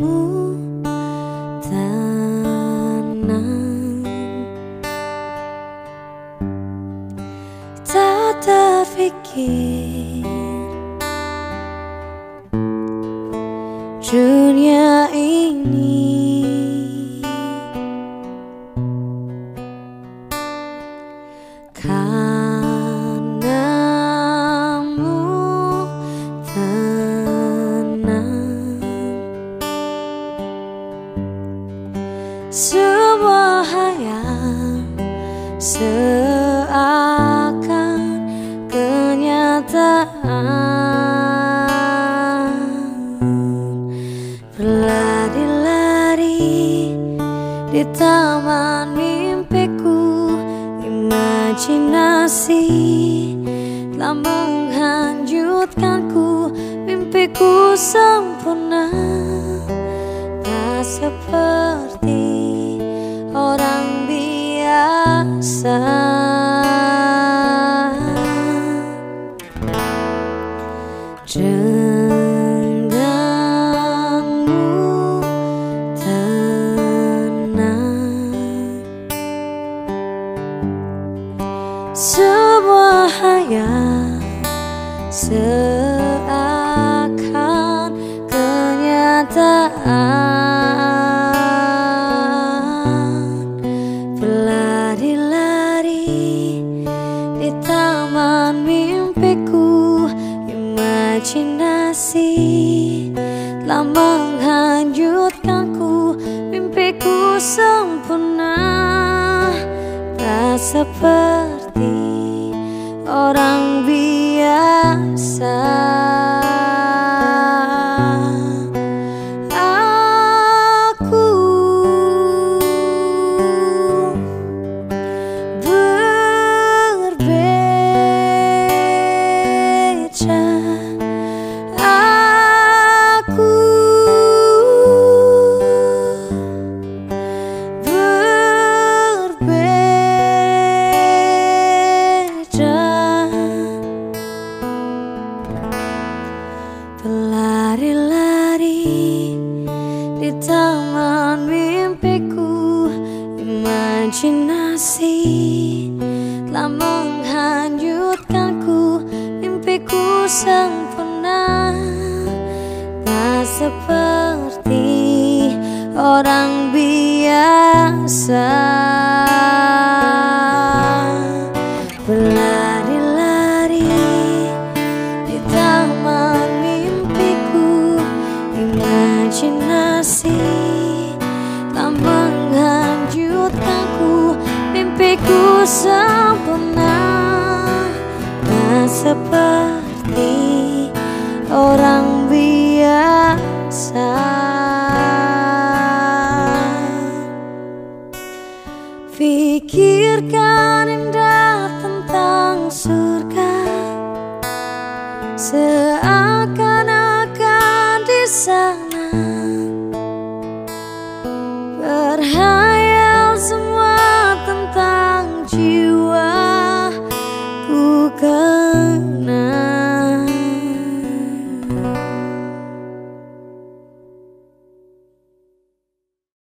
kamu tenang Tak Dunia ini Kau berlari-lari di taman mimpiku imajinasi telah menghanyutkanku mimpiku sempurna tak seperti orang biasa Sebuah hayal seakan kenyataan. Berlari-lari di taman mimpiku Imajinasi telah menghanyutkanku Mimpiku sempurna Tak seperti Imajinasi telah menghanyutkanku. Mimpiku sempurna Tak seperti orang biasa. Berlari-lari di taman diriku sempurna Tak seperti orang biasa. Pikirkan indah tentang surga Seakan-akan di sana